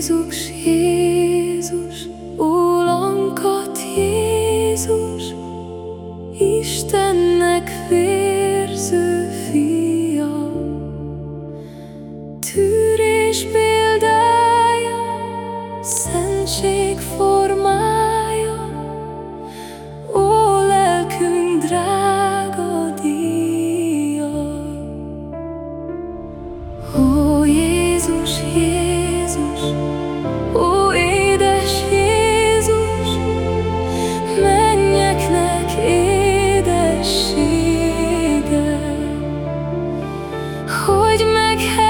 Jézus, Jézus, ólankat Jézus, Istennek vérző fia, tűrés példája, szentség formája, ó lelkünk drága díja. Ó Jézus, Jézus, like hell.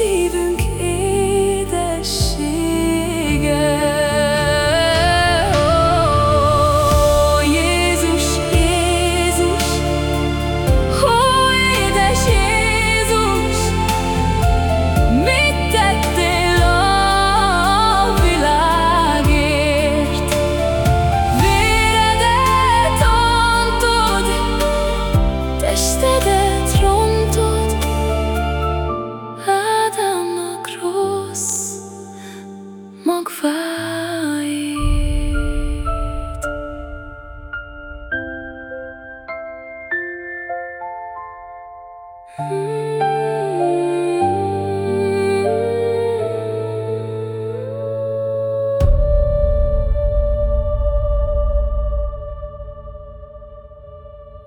even Stück